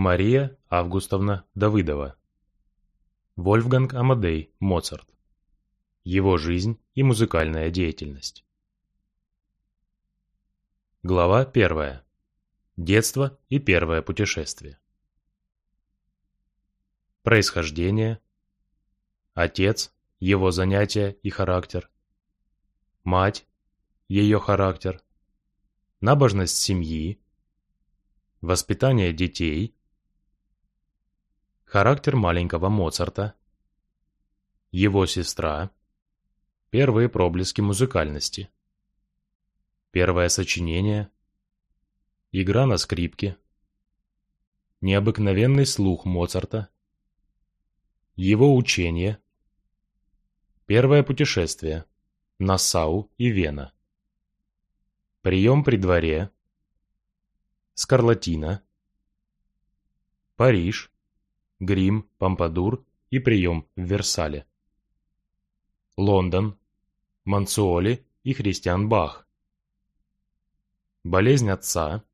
Мария Августовна Давыдова. Вольфганг Амадей Моцарт. Его жизнь и музыкальная деятельность. Глава первая. Детство и первое путешествие. Происхождение. Отец, его занятия и характер. Мать, ее характер. Набожность семьи. Воспитание детей. Характер маленького Моцарта. Его сестра. Первые проблески музыкальности. Первое сочинение. Игра на скрипке. Необыкновенный слух Моцарта. Его учение. Первое путешествие. Нассау и Вена. Прием при дворе. Скарлатина. Париж. Грим, Помпадур и прием в Версале. Лондон. Мансуоли и Христиан Бах. Болезнь отца.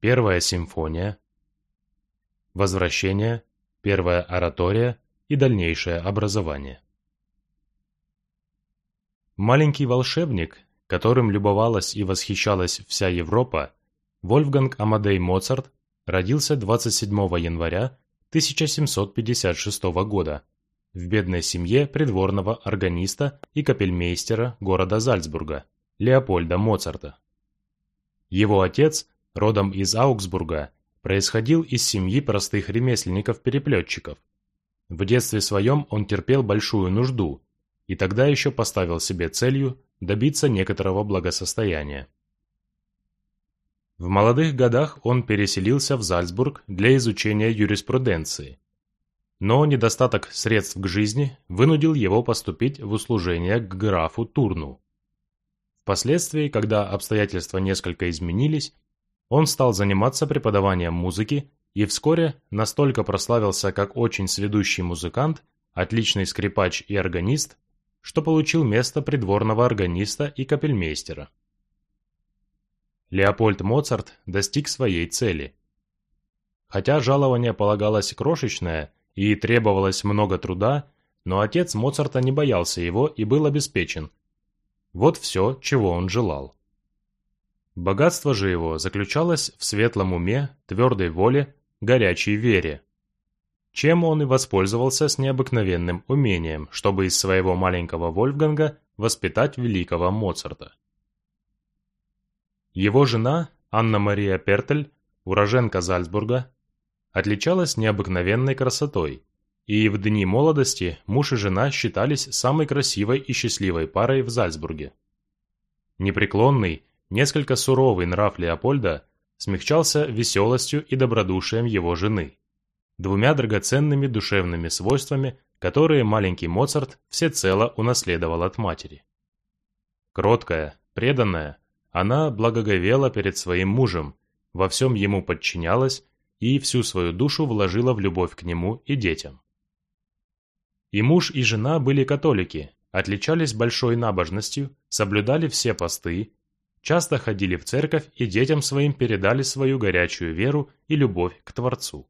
Первая симфония. Возвращение. Первая оратория и дальнейшее образование. Маленький волшебник, которым любовалась и восхищалась вся Европа, Вольфганг Амадей Моцарт родился 27 января 1756 года в бедной семье придворного органиста и капельмейстера города Зальцбурга, Леопольда Моцарта. Его отец, родом из Аугсбурга, происходил из семьи простых ремесленников-переплетчиков. В детстве своем он терпел большую нужду, и тогда еще поставил себе целью добиться некоторого благосостояния. В молодых годах он переселился в Зальцбург для изучения юриспруденции. Но недостаток средств к жизни вынудил его поступить в услужение к графу Турну. Впоследствии, когда обстоятельства несколько изменились, он стал заниматься преподаванием музыки и вскоре настолько прославился как очень сведущий музыкант, отличный скрипач и органист, что получил место придворного органиста и капельмейстера. Леопольд Моцарт достиг своей цели. Хотя жалование полагалось крошечное и требовалось много труда, но отец Моцарта не боялся его и был обеспечен. Вот все, чего он желал. Богатство же его заключалось в светлом уме, твердой воле, горячей вере. Чем он и воспользовался с необыкновенным умением, чтобы из своего маленького Вольфганга воспитать великого Моцарта. Его жена, Анна-Мария Пертель, уроженка Зальцбурга, отличалась необыкновенной красотой, и в дни молодости муж и жена считались самой красивой и счастливой парой в Зальцбурге. Непреклонный, несколько суровый нрав Леопольда смягчался веселостью и добродушием его жены, двумя драгоценными душевными свойствами, которые маленький Моцарт всецело унаследовал от матери. Кроткая, преданная, она благоговела перед своим мужем, во всем ему подчинялась и всю свою душу вложила в любовь к нему и детям. И муж, и жена были католики, отличались большой набожностью, соблюдали все посты, часто ходили в церковь и детям своим передали свою горячую веру и любовь к Творцу.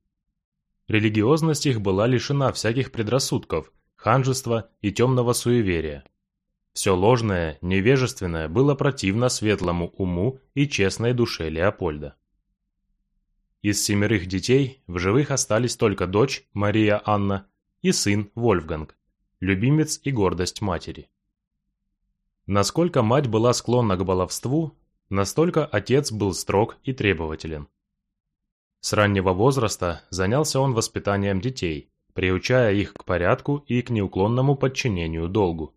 Религиозность их была лишена всяких предрассудков, ханжества и темного суеверия. Все ложное, невежественное было противно светлому уму и честной душе Леопольда. Из семерых детей в живых остались только дочь Мария Анна и сын Вольфганг, любимец и гордость матери. Насколько мать была склонна к баловству, настолько отец был строг и требователен. С раннего возраста занялся он воспитанием детей, приучая их к порядку и к неуклонному подчинению долгу.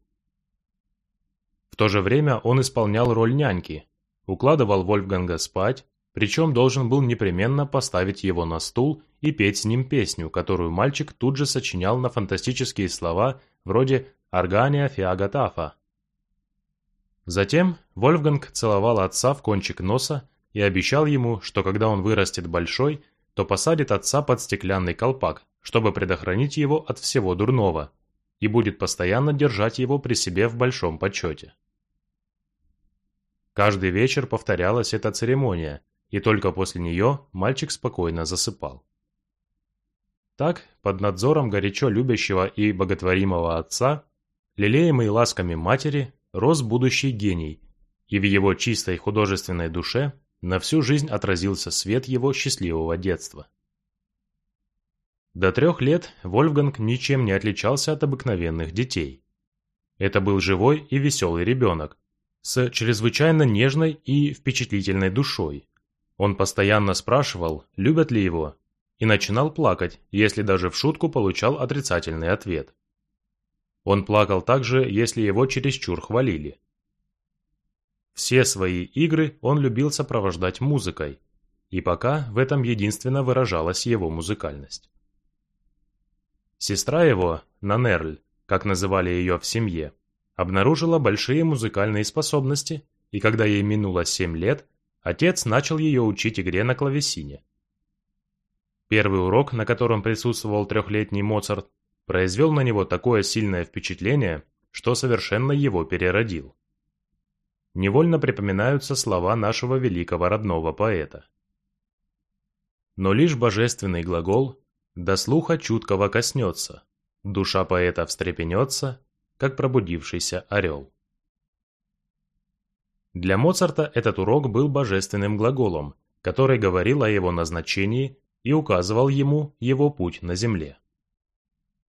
В то же время он исполнял роль няньки, укладывал Вольфганга спать, причем должен был непременно поставить его на стул и петь с ним песню, которую мальчик тут же сочинял на фантастические слова вроде «Аргания фиагатафа». Затем Вольфганг целовал отца в кончик носа и обещал ему, что когда он вырастет большой, то посадит отца под стеклянный колпак, чтобы предохранить его от всего дурного, и будет постоянно держать его при себе в большом почете. Каждый вечер повторялась эта церемония, и только после нее мальчик спокойно засыпал. Так, под надзором горячо любящего и боготворимого отца, лелеемый ласками матери, рос будущий гений, и в его чистой художественной душе на всю жизнь отразился свет его счастливого детства. До трех лет Вольфганг ничем не отличался от обыкновенных детей. Это был живой и веселый ребенок, с чрезвычайно нежной и впечатлительной душой. Он постоянно спрашивал, любят ли его, и начинал плакать, если даже в шутку получал отрицательный ответ. Он плакал также, если его чересчур хвалили. Все свои игры он любил сопровождать музыкой, и пока в этом единственно выражалась его музыкальность. Сестра его, Нанерль, как называли ее в семье, обнаружила большие музыкальные способности, и когда ей минуло семь лет, отец начал ее учить игре на клавесине. Первый урок, на котором присутствовал трехлетний Моцарт, произвел на него такое сильное впечатление, что совершенно его переродил. Невольно припоминаются слова нашего великого родного поэта. Но лишь божественный глагол до слуха чуткого коснется, душа поэта встрепенется, как пробудившийся орел. Для Моцарта этот урок был божественным глаголом, который говорил о его назначении и указывал ему его путь на земле.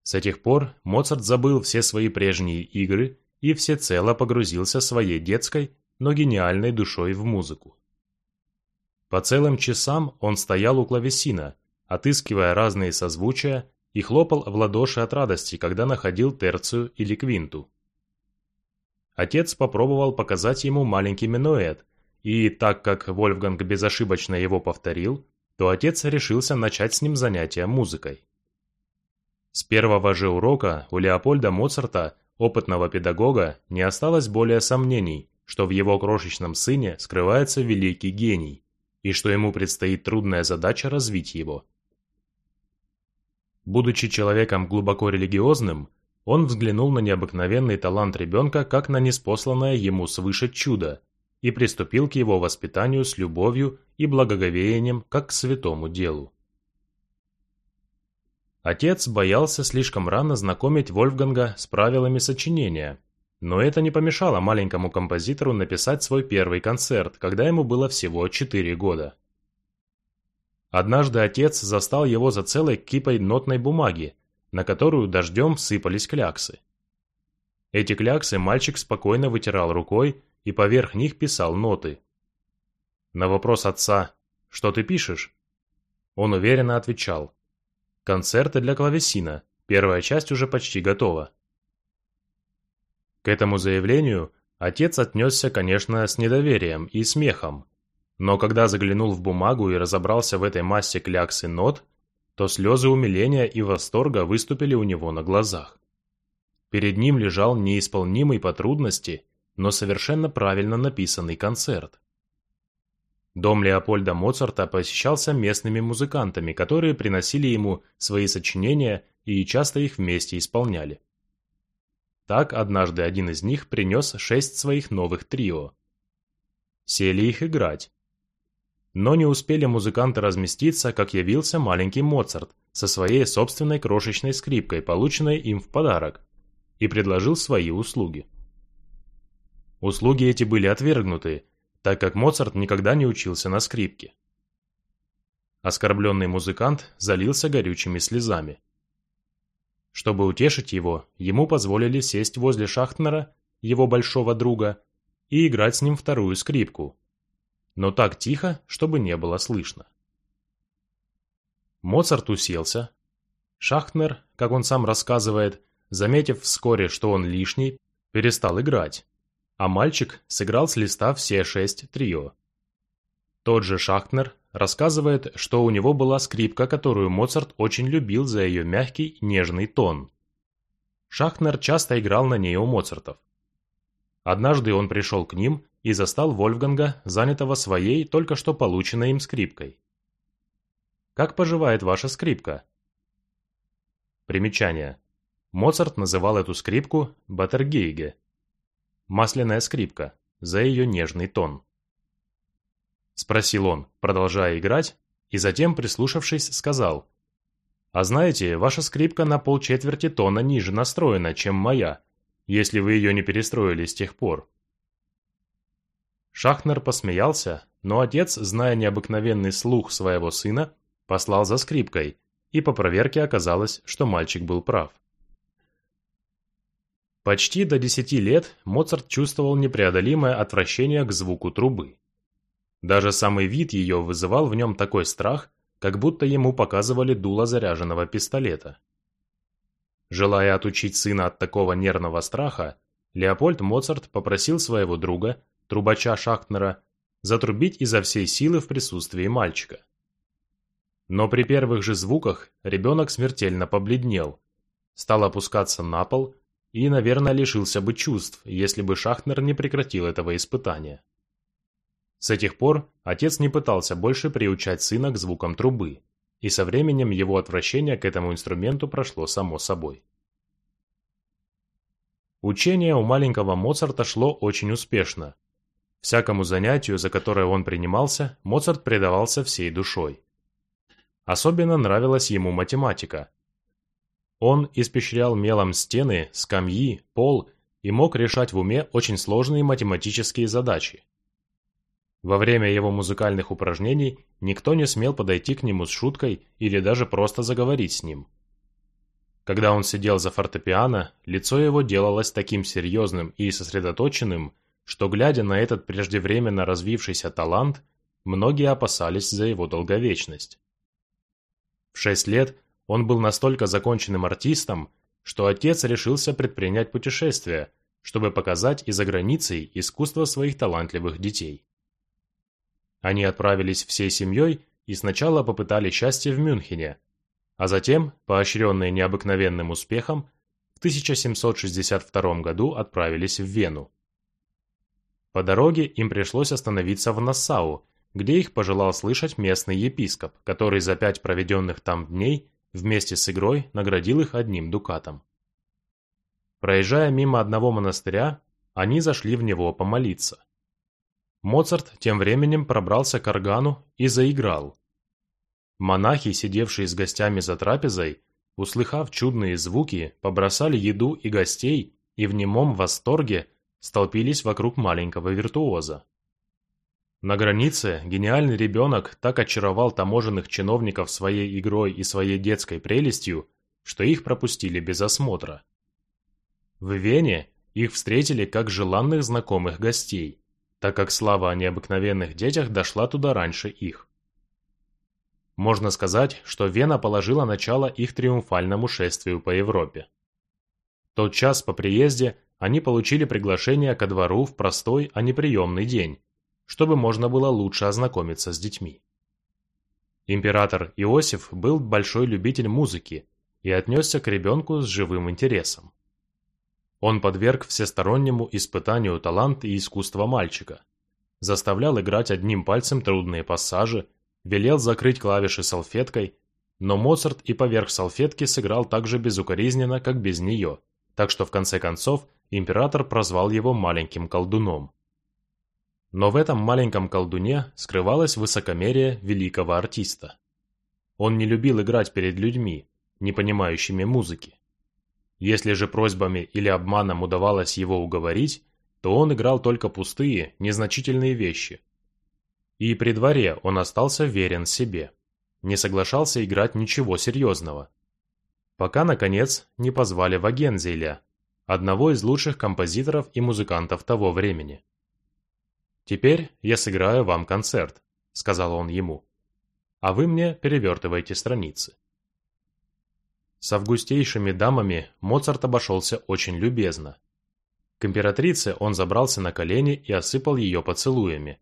С этих пор Моцарт забыл все свои прежние игры и всецело погрузился своей детской, но гениальной душой в музыку. По целым часам он стоял у клавесина, отыскивая разные созвучия, и хлопал в ладоши от радости, когда находил терцию или квинту. Отец попробовал показать ему маленький минуэт, и так как Вольфганг безошибочно его повторил, то отец решился начать с ним занятия музыкой. С первого же урока у Леопольда Моцарта, опытного педагога, не осталось более сомнений, что в его крошечном сыне скрывается великий гений, и что ему предстоит трудная задача развить его. Будучи человеком глубоко религиозным, он взглянул на необыкновенный талант ребенка как на неспосланное ему свыше чудо и приступил к его воспитанию с любовью и благоговением как к святому делу. Отец боялся слишком рано знакомить Вольфганга с правилами сочинения, но это не помешало маленькому композитору написать свой первый концерт, когда ему было всего 4 года. Однажды отец застал его за целой кипой нотной бумаги, на которую дождем сыпались кляксы. Эти кляксы мальчик спокойно вытирал рукой и поверх них писал ноты. На вопрос отца «Что ты пишешь?» Он уверенно отвечал «Концерты для клавесина, первая часть уже почти готова». К этому заявлению отец отнесся, конечно, с недоверием и смехом, но когда заглянул в бумагу и разобрался в этой массе клякс и нот, то слезы умиления и восторга выступили у него на глазах. Перед ним лежал неисполнимый по трудности, но совершенно правильно написанный концерт. Дом Леопольда Моцарта посещался местными музыкантами, которые приносили ему свои сочинения и часто их вместе исполняли. Так однажды один из них принес шесть своих новых трио. Сели их играть, но не успели музыканты разместиться, как явился маленький Моцарт со своей собственной крошечной скрипкой, полученной им в подарок, и предложил свои услуги. Услуги эти были отвергнуты, так как Моцарт никогда не учился на скрипке. Оскорбленный музыкант залился горючими слезами. Чтобы утешить его, ему позволили сесть возле Шахтнера, его большого друга, и играть с ним вторую скрипку, но так тихо, чтобы не было слышно. Моцарт уселся. Шахтнер, как он сам рассказывает, заметив вскоре, что он лишний, перестал играть, а мальчик сыграл с листа все шесть трио. Тот же Шахтнер рассказывает, что у него была скрипка, которую Моцарт очень любил за ее мягкий, нежный тон. Шахтнер часто играл на ней у Моцартов. Однажды он пришел к ним и застал Вольфганга, занятого своей, только что полученной им скрипкой. «Как поживает ваша скрипка?» Примечание. Моцарт называл эту скрипку «Батергейге» – масляная скрипка, за ее нежный тон. – спросил он, продолжая играть, и затем, прислушавшись, сказал. «А знаете, ваша скрипка на полчетверти тона ниже настроена, чем моя, если вы ее не перестроили с тех пор». Шахнер посмеялся, но отец, зная необыкновенный слух своего сына, послал за скрипкой, и по проверке оказалось, что мальчик был прав. Почти до десяти лет Моцарт чувствовал непреодолимое отвращение к звуку трубы. Даже самый вид ее вызывал в нем такой страх, как будто ему показывали дуло заряженного пистолета. Желая отучить сына от такого нервного страха, Леопольд Моцарт попросил своего друга, трубача Шахтнера, затрубить изо всей силы в присутствии мальчика. Но при первых же звуках ребенок смертельно побледнел, стал опускаться на пол и, наверное, лишился бы чувств, если бы Шахтнер не прекратил этого испытания. С этих пор отец не пытался больше приучать сына к звукам трубы, и со временем его отвращение к этому инструменту прошло само собой. Учение у маленького Моцарта шло очень успешно. Всякому занятию, за которое он принимался, Моцарт предавался всей душой. Особенно нравилась ему математика. Он испещрял мелом стены, скамьи, пол и мог решать в уме очень сложные математические задачи. Во время его музыкальных упражнений никто не смел подойти к нему с шуткой или даже просто заговорить с ним. Когда он сидел за фортепиано, лицо его делалось таким серьезным и сосредоточенным, что, глядя на этот преждевременно развившийся талант, многие опасались за его долговечность. В шесть лет он был настолько законченным артистом, что отец решился предпринять путешествие, чтобы показать и за границей искусство своих талантливых детей. Они отправились всей семьей и сначала попытали счастье в Мюнхене, а затем, поощренные необыкновенным успехом, в 1762 году отправились в Вену. По дороге им пришлось остановиться в Нассау, где их пожелал слышать местный епископ, который за пять проведенных там дней вместе с игрой наградил их одним дукатом. Проезжая мимо одного монастыря, они зашли в него помолиться. Моцарт тем временем пробрался к органу и заиграл. Монахи, сидевшие с гостями за трапезой, услыхав чудные звуки, побросали еду и гостей и в немом восторге столпились вокруг маленького виртуоза. На границе гениальный ребенок так очаровал таможенных чиновников своей игрой и своей детской прелестью, что их пропустили без осмотра. В Вене их встретили как желанных знакомых гостей так как слава о необыкновенных детях дошла туда раньше их. Можно сказать, что Вена положила начало их триумфальному шествию по Европе. Тот час по приезде они получили приглашение ко двору в простой, а не приемный день, чтобы можно было лучше ознакомиться с детьми. Император Иосиф был большой любитель музыки и отнесся к ребенку с живым интересом. Он подверг всестороннему испытанию талант и искусство мальчика. Заставлял играть одним пальцем трудные пассажи, велел закрыть клавиши салфеткой, но Моцарт и поверх салфетки сыграл так же безукоризненно, как без нее, так что в конце концов император прозвал его маленьким колдуном. Но в этом маленьком колдуне скрывалось высокомерие великого артиста. Он не любил играть перед людьми, не понимающими музыки. Если же просьбами или обманом удавалось его уговорить, то он играл только пустые, незначительные вещи. И при дворе он остался верен себе. Не соглашался играть ничего серьезного. Пока, наконец, не позвали Вагензеля, одного из лучших композиторов и музыкантов того времени. «Теперь я сыграю вам концерт», — сказал он ему. «А вы мне перевертывайте страницы». С августейшими дамами Моцарт обошелся очень любезно. К императрице он забрался на колени и осыпал ее поцелуями.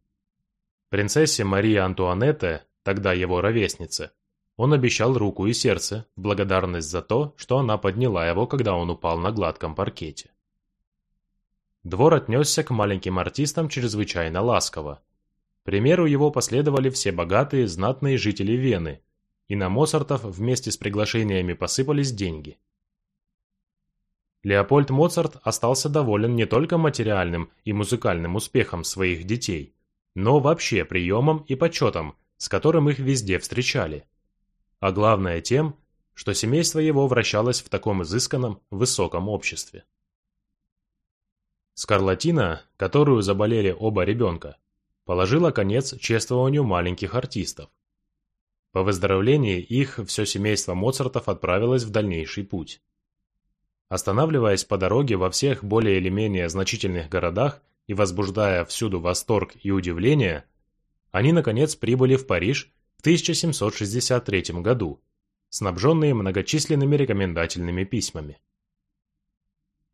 Принцессе Марии Антуанетте, тогда его ровеснице, он обещал руку и сердце в благодарность за то, что она подняла его, когда он упал на гладком паркете. Двор отнесся к маленьким артистам чрезвычайно ласково. примеру его последовали все богатые, знатные жители Вены, и на Моцартов вместе с приглашениями посыпались деньги. Леопольд Моцарт остался доволен не только материальным и музыкальным успехом своих детей, но вообще приемом и почетом, с которым их везде встречали. А главное тем, что семейство его вращалось в таком изысканном, высоком обществе. Скарлатина, которую заболели оба ребенка, положила конец чествованию маленьких артистов. По выздоровлении их все семейство Моцартов отправилось в дальнейший путь. Останавливаясь по дороге во всех более или менее значительных городах и возбуждая всюду восторг и удивление, они, наконец, прибыли в Париж в 1763 году, снабженные многочисленными рекомендательными письмами.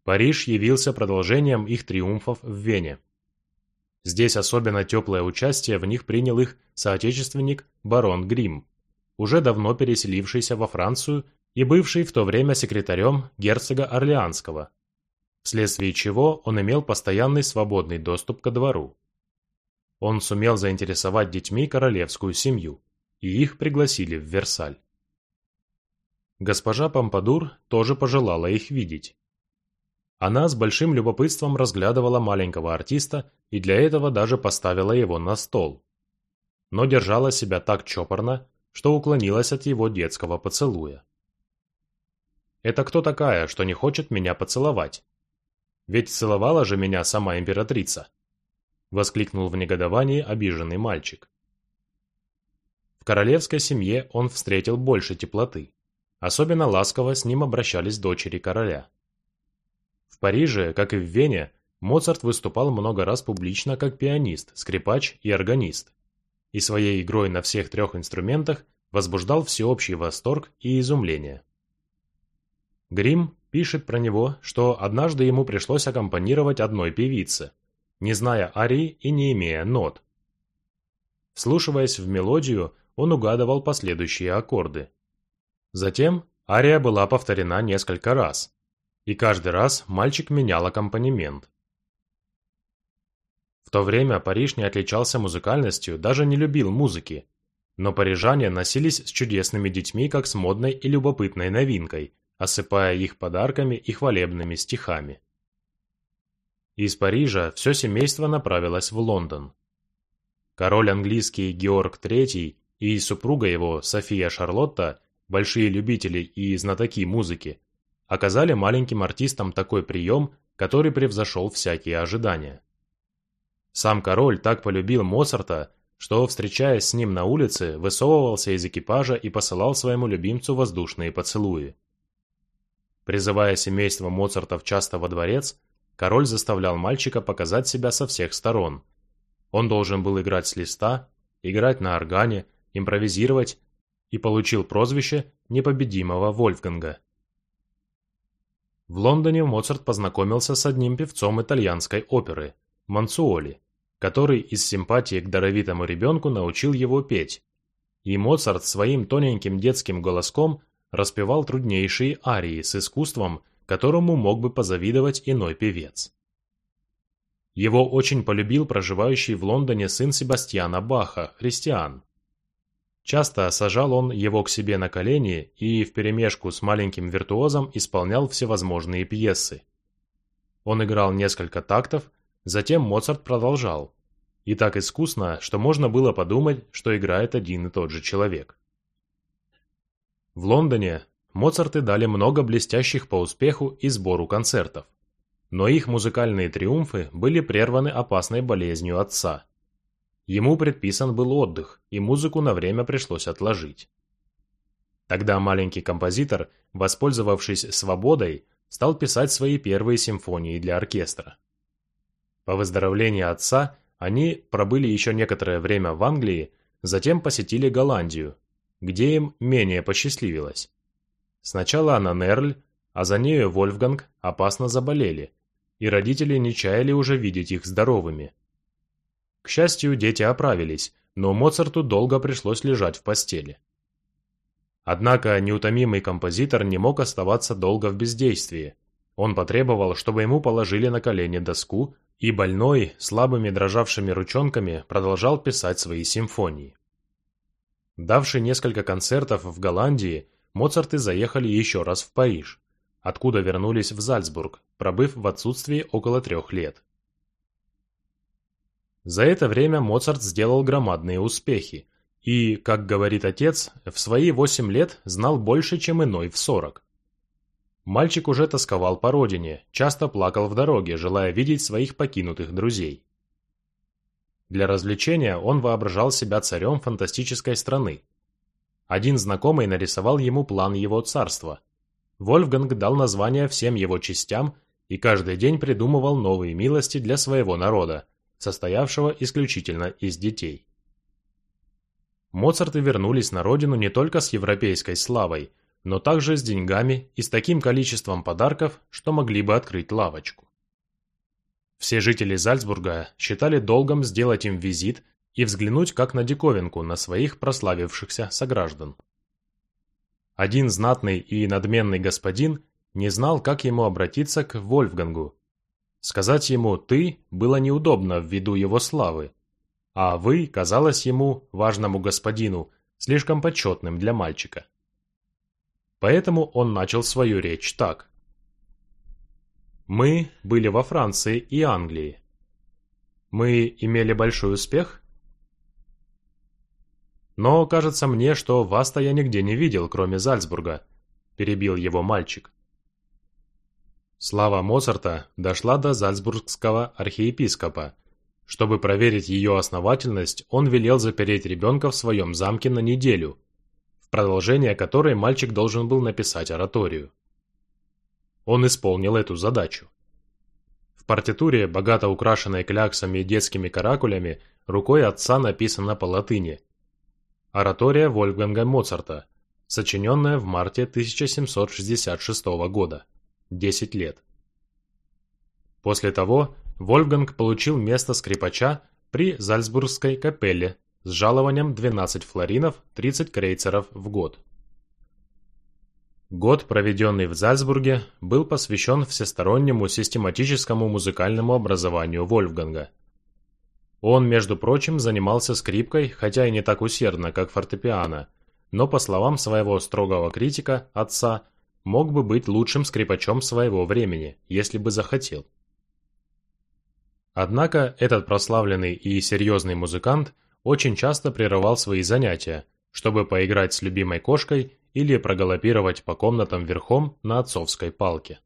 Париж явился продолжением их триумфов в Вене. Здесь особенно теплое участие в них принял их соотечественник барон Грим, уже давно переселившийся во Францию и бывший в то время секретарем герцога Орлеанского, вследствие чего он имел постоянный свободный доступ ко двору. Он сумел заинтересовать детьми королевскую семью, и их пригласили в Версаль. Госпожа Помпадур тоже пожелала их видеть. Она с большим любопытством разглядывала маленького артиста и для этого даже поставила его на стол. Но держала себя так чопорно, что уклонилась от его детского поцелуя. «Это кто такая, что не хочет меня поцеловать? Ведь целовала же меня сама императрица!» Воскликнул в негодовании обиженный мальчик. Королевской семье он встретил больше теплоты. Особенно ласково с ним обращались дочери короля. В Париже, как и в Вене, Моцарт выступал много раз публично как пианист, скрипач и органист. И своей игрой на всех трех инструментах возбуждал всеобщий восторг и изумление. Грим пишет про него, что однажды ему пришлось аккомпанировать одной певице, не зная арии и не имея нот. Вслушиваясь в мелодию, он угадывал последующие аккорды. Затем ария была повторена несколько раз, и каждый раз мальчик менял аккомпанемент. В то время Париж не отличался музыкальностью, даже не любил музыки, но парижане носились с чудесными детьми как с модной и любопытной новинкой, осыпая их подарками и хвалебными стихами. Из Парижа все семейство направилось в Лондон. Король английский Георг III и супруга его София Шарлотта, большие любители и знатоки музыки, оказали маленьким артистам такой прием, который превзошел всякие ожидания. Сам король так полюбил Моцарта, что, встречаясь с ним на улице, высовывался из экипажа и посылал своему любимцу воздушные поцелуи. Призывая семейство Моцартов часто во дворец, король заставлял мальчика показать себя со всех сторон. Он должен был играть с листа, играть на органе, импровизировать и получил прозвище непобедимого Вольфганга. В Лондоне Моцарт познакомился с одним певцом итальянской оперы – Мансуоли, который из симпатии к даровитому ребенку научил его петь. И Моцарт своим тоненьким детским голоском распевал труднейшие арии с искусством, которому мог бы позавидовать иной певец. Его очень полюбил проживающий в Лондоне сын Себастьяна Баха, христиан. Часто сажал он его к себе на колени и вперемешку с маленьким виртуозом исполнял всевозможные пьесы. Он играл несколько тактов, затем Моцарт продолжал. И так искусно, что можно было подумать, что играет один и тот же человек. В Лондоне Моцарты дали много блестящих по успеху и сбору концертов. Но их музыкальные триумфы были прерваны опасной болезнью отца – Ему предписан был отдых, и музыку на время пришлось отложить. Тогда маленький композитор, воспользовавшись свободой, стал писать свои первые симфонии для оркестра. По выздоровлении отца они пробыли еще некоторое время в Англии, затем посетили Голландию, где им менее посчастливилось. Сначала Анна Нерль, а за нею Вольфганг опасно заболели, и родители не чаяли уже видеть их здоровыми. К счастью, дети оправились, но Моцарту долго пришлось лежать в постели. Однако неутомимый композитор не мог оставаться долго в бездействии. Он потребовал, чтобы ему положили на колени доску, и больной, слабыми дрожавшими ручонками, продолжал писать свои симфонии. Давший несколько концертов в Голландии, Моцарты заехали еще раз в Париж, откуда вернулись в Зальцбург, пробыв в отсутствии около трех лет. За это время Моцарт сделал громадные успехи и, как говорит отец, в свои восемь лет знал больше, чем иной в сорок. Мальчик уже тосковал по родине, часто плакал в дороге, желая видеть своих покинутых друзей. Для развлечения он воображал себя царем фантастической страны. Один знакомый нарисовал ему план его царства. Вольфганг дал название всем его частям и каждый день придумывал новые милости для своего народа, состоявшего исключительно из детей. Моцарты вернулись на родину не только с европейской славой – но также с деньгами и с таким количеством подарков, что могли бы открыть лавочку. Все жители Зальцбурга считали долгом сделать им визит и взглянуть как на диковинку на своих прославившихся сограждан. Один знатный и надменный господин не знал, как ему обратиться к Вольфгангу. Сказать ему «ты» было неудобно ввиду его славы, а «вы» казалось ему, важному господину, слишком почетным для мальчика. Поэтому он начал свою речь так. Мы были во Франции и Англии. Мы имели большой успех? Но кажется мне, что вас-то я нигде не видел, кроме Зальцбурга, перебил его мальчик. Слава Моцарта дошла до зальцбургского архиепископа. Чтобы проверить ее основательность, он велел запереть ребенка в своем замке на неделю – в продолжение которой мальчик должен был написать ораторию. Он исполнил эту задачу. В партитуре, богато украшенной кляксами и детскими каракулями, рукой отца написано по латыни. Оратория Вольфганга Моцарта, сочиненная в марте 1766 года. 10 лет. После того Вольфганг получил место скрипача при Зальцбургской капелле с жалованием 12 флоринов 30 крейцеров в год. Год, проведенный в Зальцбурге, был посвящен всестороннему систематическому музыкальному образованию Вольфганга. Он, между прочим, занимался скрипкой, хотя и не так усердно, как фортепиано, но, по словам своего строгого критика, отца, мог бы быть лучшим скрипачом своего времени, если бы захотел. Однако этот прославленный и серьезный музыкант – очень часто прерывал свои занятия, чтобы поиграть с любимой кошкой или прогалопировать по комнатам верхом на отцовской палке.